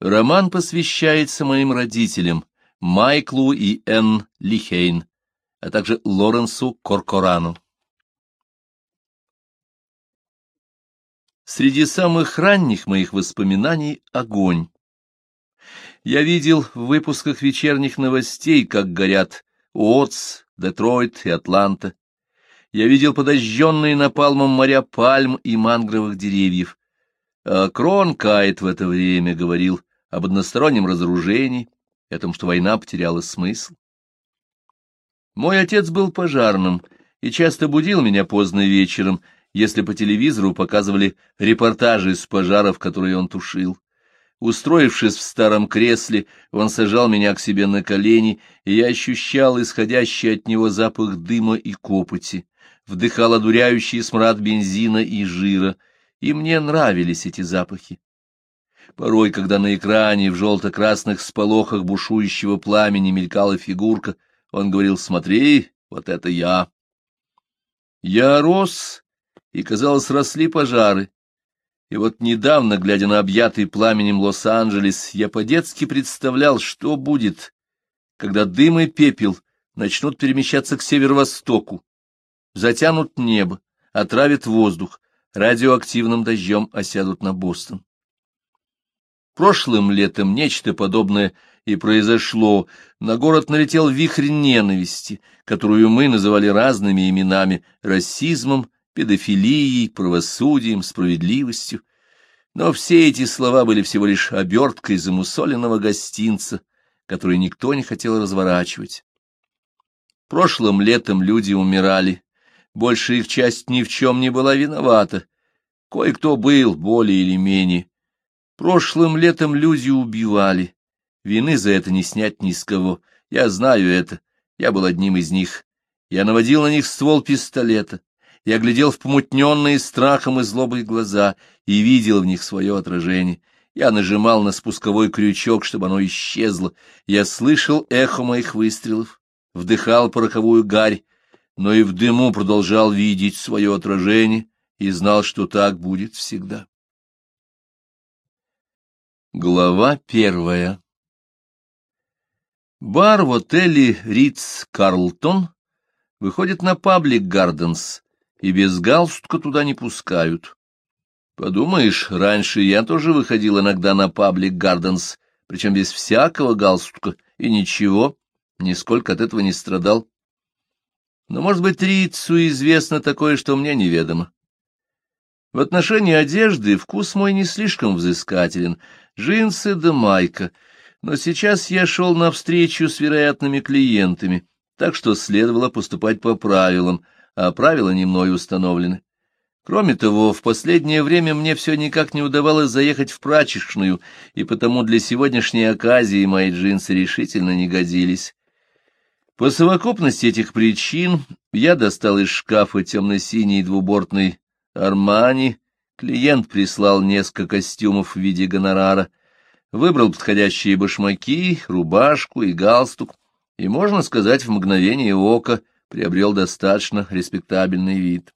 Роман посвящается моим родителям, Майклу и Энн Лихейн, а также Лоренсу Коркорану. Среди самых ранних моих воспоминаний — огонь. Я видел в выпусках вечерних новостей, как горят Уотс, Детройт и Атланта. Я видел подожженные напалмом моря пальм и мангровых деревьев. А Крон Кайт в это время говорил об одностороннем разоружении, о том, что война потеряла смысл. Мой отец был пожарным и часто будил меня поздно вечером, если по телевизору показывали репортажи с пожаров, которые он тушил. Устроившись в старом кресле, он сажал меня к себе на колени, и я ощущал исходящий от него запах дыма и копоти, вдыхал одуряющий смрад бензина и жира, и мне нравились эти запахи. Порой, когда на экране в желто-красных сполохах бушующего пламени мелькала фигурка, он говорил «Смотри, вот это я». Я рос, и, казалось, росли пожары. И вот недавно, глядя на объятый пламенем Лос-Анджелес, я по-детски представлял, что будет, когда дым и пепел начнут перемещаться к северо-востоку, затянут небо, отравят воздух, радиоактивным дождем осядут на Бостон. Прошлым летом нечто подобное и произошло. На город налетел вихрь ненависти, которую мы называли разными именами — расизмом, педофилией, правосудием, справедливостью. Но все эти слова были всего лишь оберткой замусоленного гостинца, который никто не хотел разворачивать. Прошлым летом люди умирали, большая их часть ни в чем не была виновата. Кое-кто был более или менее. Прошлым летом люди убивали. Вины за это не снять ни с кого. Я знаю это. Я был одним из них. Я наводил на них ствол пистолета. Я глядел в помутненные страхом и злобой глаза и видел в них свое отражение. Я нажимал на спусковой крючок, чтобы оно исчезло. Я слышал эхо моих выстрелов, вдыхал пороховую гарь, но и в дыму продолжал видеть свое отражение и знал, что так будет всегда. Глава первая Бар в отеле Ритц Карлтон выходит на паблик Гарденс, и без галстука туда не пускают. Подумаешь, раньше я тоже выходил иногда на паблик Гарденс, причем без всякого галстука, и ничего, нисколько от этого не страдал. Но, может быть, Рицу известно такое, что мне неведомо. В отношении одежды вкус мой не слишком взыскателен, джинсы да майка, но сейчас я шел навстречу с вероятными клиентами, так что следовало поступать по правилам, а правила не мной установлены. Кроме того, в последнее время мне все никак не удавалось заехать в прачечную, и потому для сегодняшней оказии мои джинсы решительно не годились. По совокупности этих причин я достал из шкафа темно-синий двубортный Армани, клиент прислал несколько костюмов в виде гонорара, выбрал подходящие башмаки, рубашку и галстук, и, можно сказать, в мгновение ока приобрел достаточно респектабельный вид.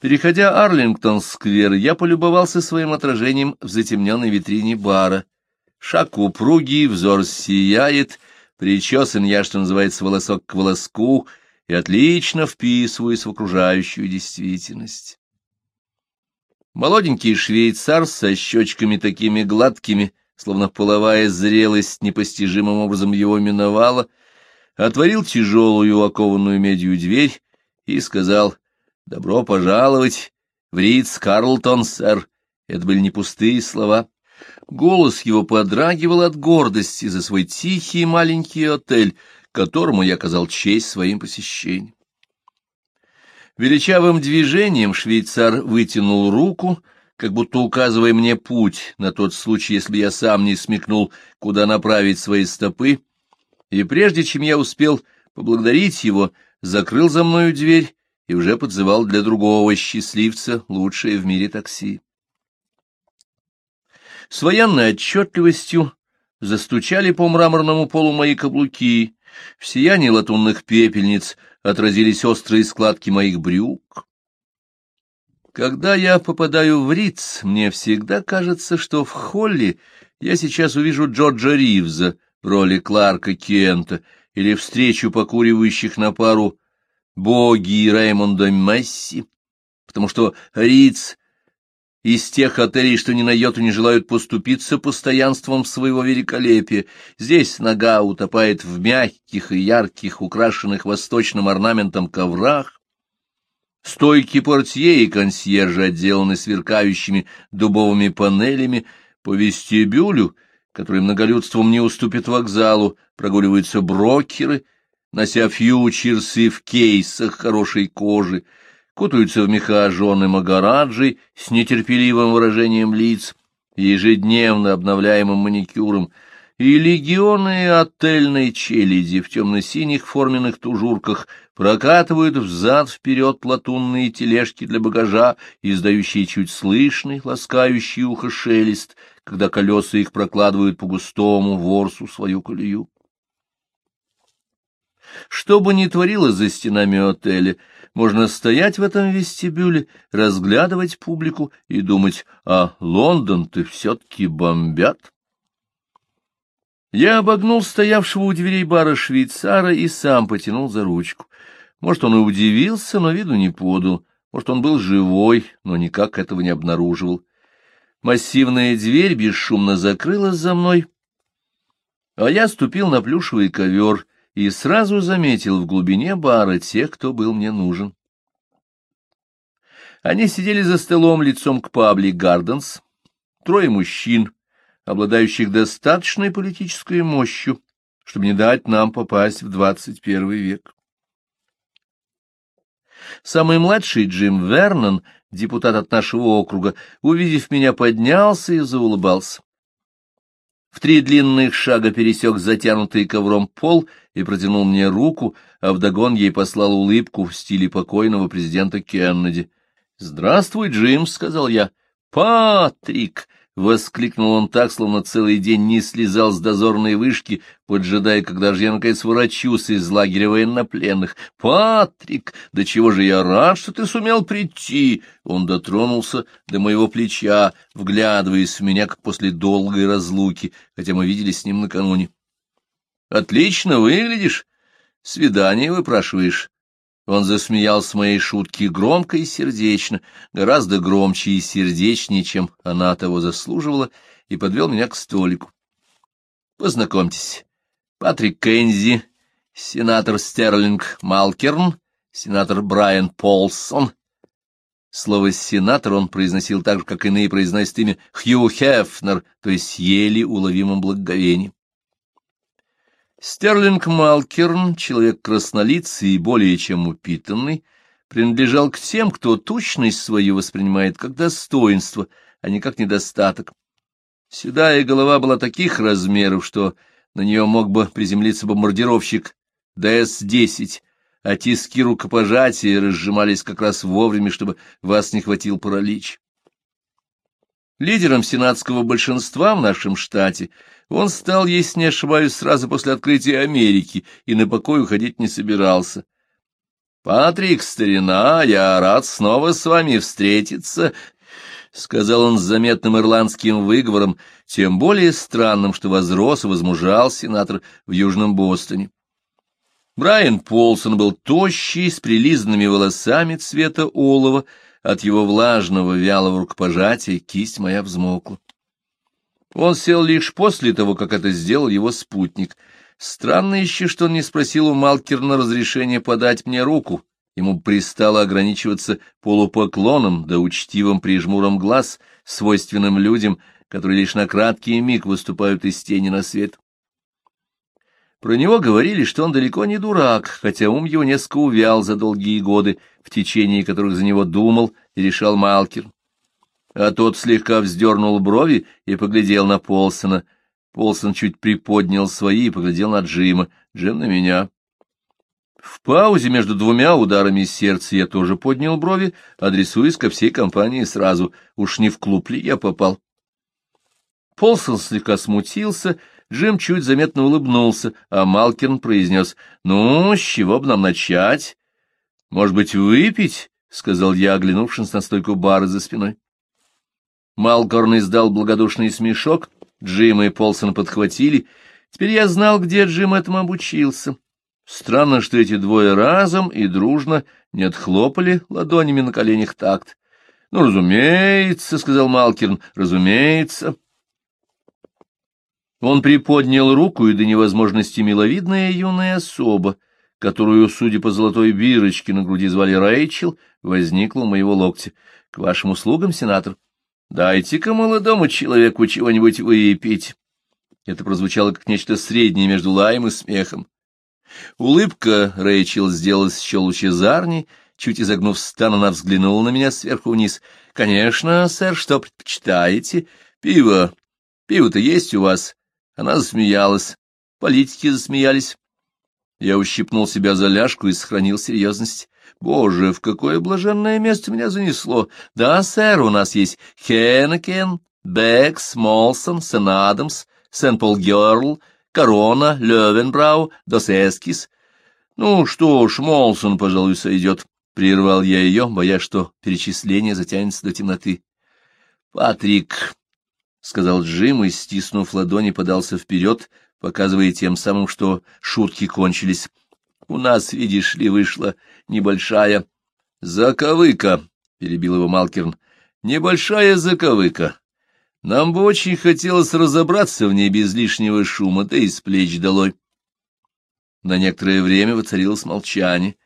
Переходя Арлингтон-сквер, я полюбовался своим отражением в затемненной витрине бара. Шаг упругий, взор сияет, причесан я, что называется, волосок к волоску, и отлично вписываюсь в окружающую действительность. Молоденький швейцар со щечками такими гладкими, словно половая зрелость непостижимым образом его миновала, отворил тяжелую окованную медью дверь и сказал «Добро пожаловать в Ридс Карлтон, сэр». Это были не пустые слова. Голос его подрагивал от гордости за свой тихий маленький отель, которому я оказал честь своим посещением. Величавым движением швейцар вытянул руку, как будто указывая мне путь на тот случай, если я сам не смекнул, куда направить свои стопы, и прежде чем я успел поблагодарить его, закрыл за мною дверь и уже подзывал для другого счастливца лучшее в мире такси. С военной отчетливостью застучали по мраморному полу мои каблуки, в сиянии латунных пепельниц отразились острые складки моих брюк. Когда я попадаю в Риц, мне всегда кажется, что в холле я сейчас увижу Джорджа Ривза в роли Кларка Кента или встречу покуривающих на пару Боги и Реймонда Месси, потому что Риц из тех отелей, что ни на йоту не желают поступиться постоянством своего великолепия. Здесь нога утопает в мягких и ярких, украшенных восточным орнаментом коврах, Стойки портье и консьержи отделаны сверкающими дубовыми панелями. По вестибюлю, который многолюдством не уступит вокзалу, прогуливаются брокеры, нося фьючерсы в кейсах хорошей кожи, кутаются в меха жены Магараджи с нетерпеливым выражением лиц, ежедневно обновляемым маникюром, и легионы отельной челяди в темно-синих форменных тужурках прокатывают взад-вперед латунные тележки для багажа, издающие чуть слышный, ласкающий ухо шелест, когда колеса их прокладывают по густому ворсу свою колею. Что бы ни творилось за стенами отеля, можно стоять в этом вестибюле, разглядывать публику и думать, а Лондон-то все-таки бомбят. Я обогнул стоявшего у дверей бара швейцара и сам потянул за ручку. Может, он и удивился, но виду не подал. Может, он был живой, но никак этого не обнаруживал. Массивная дверь бесшумно закрылась за мной, а я ступил на плюшевый ковер и сразу заметил в глубине бара тех, кто был мне нужен. Они сидели за столом лицом к Пабли Гарденс, трое мужчин, обладающих достаточной политической мощью, чтобы не дать нам попасть в двадцать первый век. Самый младший Джим Вернон, депутат от нашего округа, увидев меня, поднялся и заулыбался. В три длинных шага пересек затянутый ковром пол и протянул мне руку, а вдогон ей послал улыбку в стиле покойного президента Кеннеди. — Здравствуй, Джим, — сказал я. — Патрик! — воскликнул он так, словно целый день не слезал с дозорной вышки, поджидая, когда же я, наконец, ворочусь из лагеря военнопленных. — Патрик, да чего же я рад, что ты сумел прийти! Он дотронулся до моего плеча, вглядываясь в меня, как после долгой разлуки, хотя мы виделись с ним накануне. — Отлично выглядишь. Свидание выпрашиваешь. Он засмеялся моей шутки громко и сердечно, гораздо громче и сердечнее, чем она того заслуживала, и подвел меня к столику. Познакомьтесь, Патрик Кензи, сенатор Стерлинг Малкерн, сенатор Брайан Полсон. Слово «сенатор» он произносил так же, как иные произносят имя Хью Хефнер, то есть еле уловимым благоговением. Стерлинг Малкерн, человек краснолицый и более чем упитанный, принадлежал к тем, кто тучность свою воспринимает как достоинство, а не как недостаток. Седая голова была таких размеров, что на нее мог бы приземлиться бомбардировщик ДС-10, а тиски рукопожатия разжимались как раз вовремя, чтобы вас не хватил паралич. Лидером сенатского большинства в нашем штате он стал, если не ошибаюсь, сразу после открытия Америки и на покой уходить не собирался. «Патрик, старина, я рад снова с вами встретиться», — сказал он с заметным ирландским выговором, тем более странным, что возрос и возмужал сенатор в Южном Бостоне. Брайан Полсон был тощий, с прилизанными волосами цвета олова, от его влажного, вялого рукопожатия кисть моя взмокла. Он сел лишь после того, как это сделал его спутник. Странно еще, что он не спросил у Малкерна разрешения подать мне руку. Ему пристало ограничиваться полупоклоном да учтивым прижмуром глаз, свойственным людям, которые лишь на краткий миг выступают из тени на свет. Про него говорили, что он далеко не дурак, хотя ум его несколько увял за долгие годы, в течение которых за него думал и решал Малкер. А тот слегка вздернул брови и поглядел на Полсона. Полсон чуть приподнял свои и поглядел на Джима, Джим на меня. В паузе между двумя ударами сердца я тоже поднял брови, адресуясь ко всей компании сразу. Уж не в клуб ли я попал? Полсон слегка смутился, Джим чуть заметно улыбнулся, а Малкерн произнес, «Ну, с чего бы нам начать? Может быть, выпить?» сказал я, оглянувшись на стойку бара за спиной. Малкорн издал благодушный смешок, Джим и Полсон подхватили. Теперь я знал, где Джим этому обучился. Странно, что эти двое разом и дружно не отхлопали ладонями на коленях такт. — Ну, разумеется, — сказал Малкерн, — разумеется. Он приподнял руку, и до невозможности миловидная юная особа, которую, судя по золотой бирочке на груди звали Рэйчел, возникла у моего локтя. — К вашим услугам, сенатор. Дайте-ка молодому человеку чего-нибудь выпить. Это прозвучало как нечто среднее между лаем и смехом. Улыбка Рэйчел сделалась еще лучезарней, чуть изогнув стан, она взглянула на меня сверху вниз. — Конечно, сэр, что предпочитаете? Пиво. Пиво-то есть у вас? Она засмеялась. Политики засмеялись. Я ущипнул себя за ляжку и сохранил серьезность. Боже, в какое блаженное место меня занесло! Да, сэр, у нас есть Хенекен, Бек, Смолсон, Сен Адамс, Сен-Пол Герл, Корона, Левенбрау, Досескис. Ну что ж, Молсон, пожалуй, сойдет. Прервал я ее, боясь, что перечисление затянется до темноты. Патрик, — сказал Джим и, стиснув ладони, подался вперед, показывая тем самым, что шутки кончились. — У нас, видишь ли, вышла небольшая заковыка, — перебил его Малкерн. — Небольшая заковыка. Нам бы очень хотелось разобраться в ней без лишнего шума, да и с плеч долой. На некоторое время воцарилось молчание.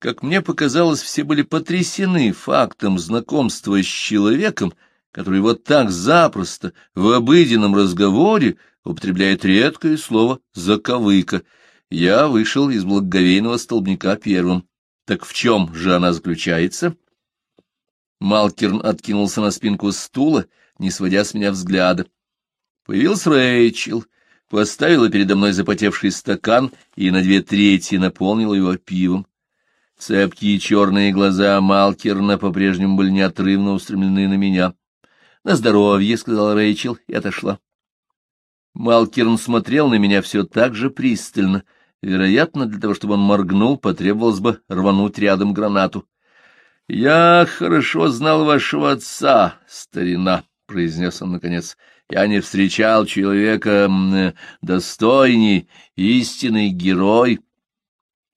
Как мне показалось, все были потрясены фактом знакомства с человеком, — который вот так запросто в обыденном разговоре употребляет редкое слово «заковыка». Я вышел из благоговейного столбняка первым. Так в чем же она заключается? Малкерн откинулся на спинку стула, не сводя с меня взгляда. Появился Рэйчел, поставила передо мной запотевший стакан и на две трети наполнила его пивом. Цепкие черные глаза Малкерна по-прежнему были неотрывно устремлены на меня. — На здоровье, — сказала Рэйчел и отошла. Малкерн смотрел на меня все так же пристально. Вероятно, для того, чтобы он моргнул, потребовалось бы рвануть рядом гранату. — Я хорошо знал вашего отца, старина, — произнес он наконец. — Я не встречал человека достойней, истинный герой.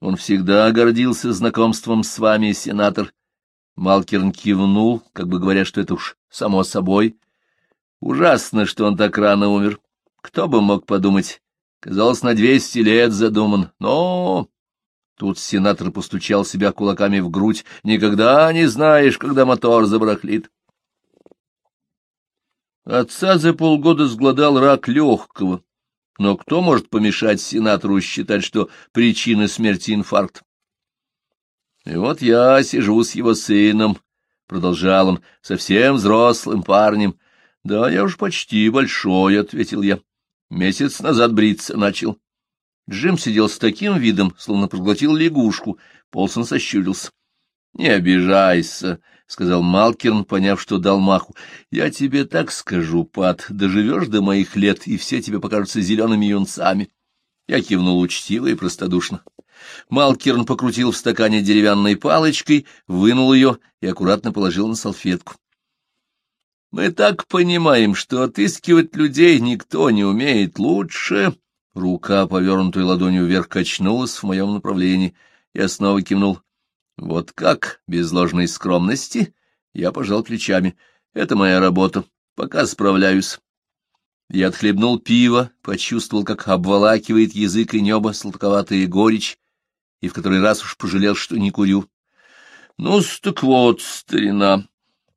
Он всегда гордился знакомством с вами, сенатор. Малкерн кивнул, как бы говоря, что это уж само собой. Ужасно, что он так рано умер. Кто бы мог подумать. Казалось, на двести лет задуман. Но... Тут сенатор постучал себя кулаками в грудь. Никогда не знаешь, когда мотор забрахлит. Отца за полгода сгладал рак легкого. Но кто может помешать сенатору считать, что причина смерти инфаркт? И вот я сижу с его сыном, — продолжал он, — совсем взрослым парнем. — Да, я уж почти большой, — ответил я. Месяц назад бриться начал. Джим сидел с таким видом, словно проглотил лягушку. Полсон сощурился. — Не обижайся, — сказал Малкерн, поняв, что дал маху. — Я тебе так скажу, Пат, доживешь до моих лет, и все тебе покажутся зелеными юнцами. Я кивнул учтиво и простодушно. Малкерн покрутил в стакане деревянной палочкой, вынул ее и аккуратно положил на салфетку. «Мы так понимаем, что отыскивать людей никто не умеет лучше...» Рука, повернутая ладонью вверх, качнулась в моем направлении. Я снова кивнул. «Вот как, без ложной скромности?» Я пожал плечами. «Это моя работа. Пока справляюсь». Я отхлебнул пиво, почувствовал, как обволакивает язык и небо сладковатая горечь, и в который раз уж пожалел, что не курю. Ну, так вот, старина,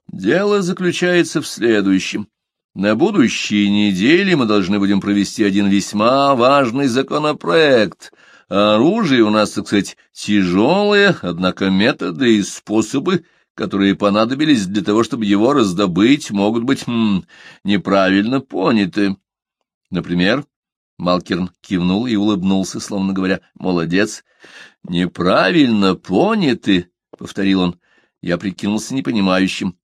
дело заключается в следующем. На будущей неделе мы должны будем провести один весьма важный законопроект. Оружие у нас, так сказать, тяжелое, однако методы и способы, которые понадобились для того, чтобы его раздобыть, могут быть хм, неправильно поняты. Например, Малкерн кивнул и улыбнулся, словно говоря, «Молодец!» «Неправильно поняты», — повторил он. Я прикинулся непонимающим.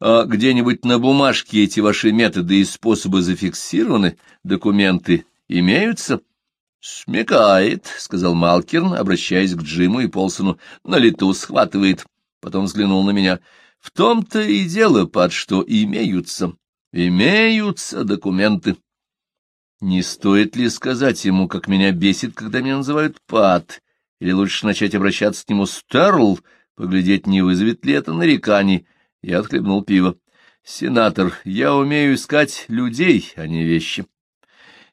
«А где-нибудь на бумажке эти ваши методы и способы зафиксированы? Документы имеются?» «Смекает», — сказал Малкерн, обращаясь к Джиму и Полсону. «На лету схватывает. Потом взглянул на меня. В том-то и дело, под что имеются. Имеются документы. Не стоит ли сказать ему, как меня бесит, когда меня называют Пат, или лучше начать обращаться к нему Стерл, поглядеть, не вызовет ли это нареканий. Я отхлебнул пиво. Сенатор, я умею искать людей, а не вещи.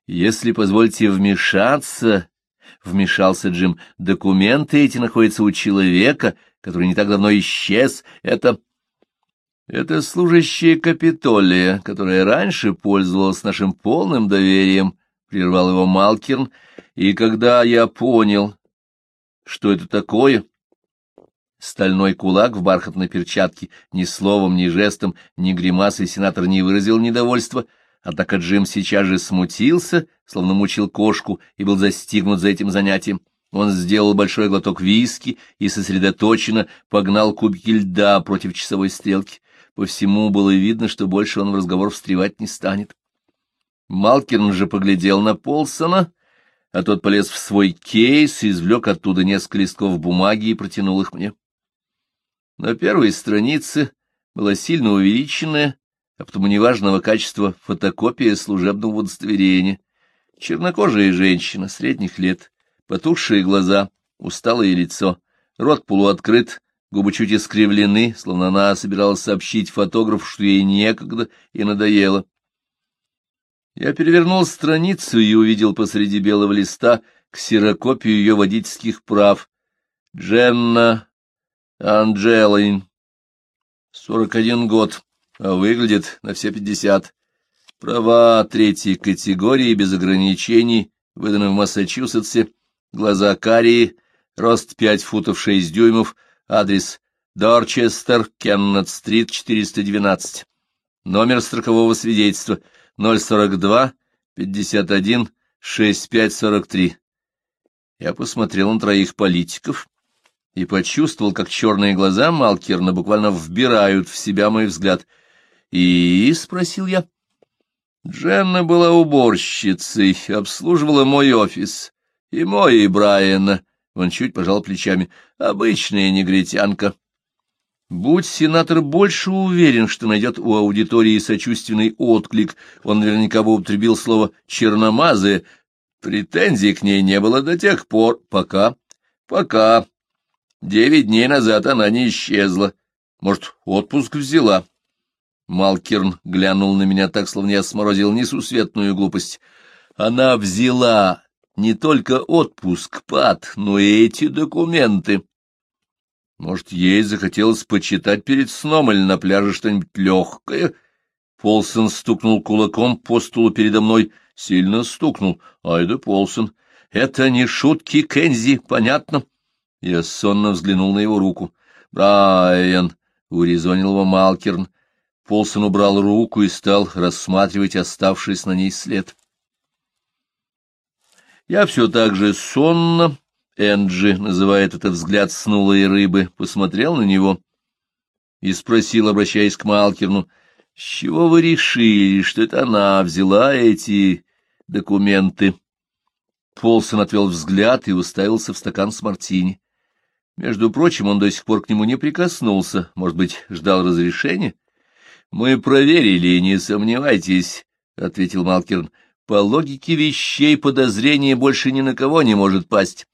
Если позвольте вмешаться, — вмешался Джим, — документы эти находятся у человека, который не так давно исчез. Это... Это служащая Капитолия, которая раньше пользовалась нашим полным доверием, — прервал его Малкерн, и когда я понял, что это такое... Стальной кулак в бархатной перчатке ни словом, ни жестом, ни гримасой сенатор не выразил недовольства, однако Джим сейчас же смутился, словно мучил кошку, и был застигнут за этим занятием. Он сделал большой глоток виски и сосредоточенно погнал кубики льда против часовой стрелки. По всему было видно, что больше он в разговор встревать не станет. Малкин же поглядел на Полсона, а тот полез в свой кейс, извлек оттуда несколько листков бумаги и протянул их мне. На первой странице была сильно увеличенная, а потому неважного качества фотокопия служебного удостоверения. Чернокожая женщина средних лет, потухшие глаза, усталое лицо, рот полуоткрыт, губы чуть искривлены, словно она собиралась сообщить фотографу, что ей некогда и надоело. Я перевернул страницу и увидел посреди белого листа ксерокопию ее водительских прав. Дженна Анджелайн. Сорок один год, а выглядит на все пятьдесят. Права третьей категории без ограничений, выданы в Массачусетсе, глаза карие, рост пять футов шесть дюймов, адрес Дорчестер, Кеннет-стрит, 412. Номер строкового свидетельства — 042 51 6543. Я посмотрел на троих политиков и почувствовал, как черные глаза Малкерна буквально вбирают в себя мой взгляд. «И?» — спросил я. Дженна была уборщицей, обслуживала мой офис. И мой, и Брайана. Он чуть пожал плечами. Обычная негритянка. Будь сенатор больше уверен, что найдет у аудитории сочувственный отклик, он наверняка бы употребил слово «черномазая». Претензий к ней не было до тех пор, пока... Пока. Девять дней назад она не исчезла. Может, отпуск взяла. Малкерн глянул на меня так, словно я сморозил несусветную глупость. Она взяла не только отпуск, пад, но и эти документы. Может, ей захотелось почитать перед сном или на пляже что-нибудь легкое? Полсон стукнул кулаком по стулу передо мной, сильно стукнул. Ай да Полсон, это не шутки, Кензи, понятно? Я сонно взглянул на его руку. Брайан, урезонил его Малкерн. Полсон убрал руку и стал рассматривать оставшийся на ней след. Я все так же сонно Энджи называет этот взгляд снулой рыбы, посмотрел на него и спросил, обращаясь к Малкерну, «С чего вы решили, что это она взяла эти документы?» Полсон отвел взгляд и уставился в стакан с мартини. Между прочим, он до сих пор к нему не прикоснулся, может быть, ждал разрешения? «Мы проверили, не сомневайтесь», — ответил Малкерн. «По логике вещей подозрение больше ни на кого не может пасть.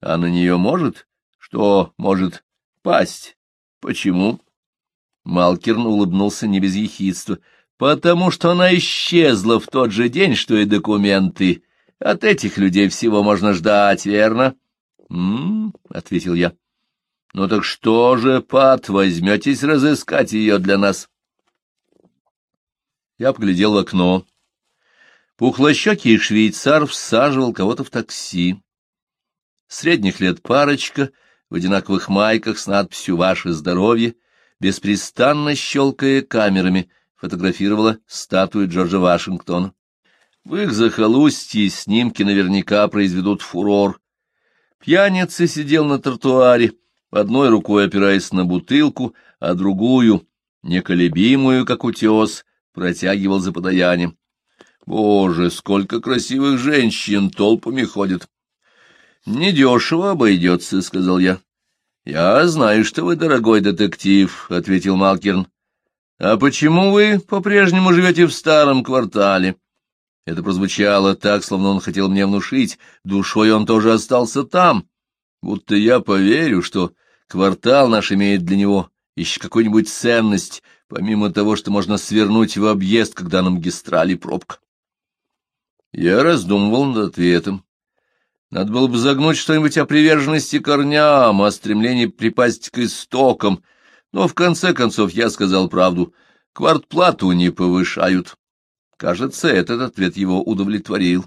А на нее может? Что может пасть? Почему? Малкерн улыбнулся не без ехидства. Потому что она исчезла в тот же день, что и документы. От этих людей всего можно ждать, верно? «М-м-м», ответил я. Ну так что же, Пат, возьметесь разыскать ее для нас? Я поглядел в окно. Пухлощекий швейцар всаживал кого-то в такси средних лет парочка, в одинаковых майках с надписью «Ваше здоровье», беспрестанно щелкая камерами, фотографировала статую Джорджа Вашингтона. В их захолустье снимки наверняка произведут фурор. Пьяница сидел на тротуаре, одной рукой опираясь на бутылку, а другую, неколебимую, как утес, протягивал за подаянием. Боже, сколько красивых женщин толпами ходят! — Недешево обойдется, — сказал я. — Я знаю, что вы дорогой детектив, — ответил Малкерн. — А почему вы по-прежнему живете в старом квартале? Это прозвучало так, словно он хотел мне внушить, душой он тоже остался там, будто я поверю, что квартал наш имеет для него еще какую-нибудь ценность, помимо того, что можно свернуть в объезд, когда на магистрали пробка. Я раздумывал над ответом. Надо было бы загнуть что-нибудь о приверженности корням, о стремлении припасть к истокам, но в конце концов я сказал правду. Квартплату не повышают. Кажется, этот ответ его удовлетворил.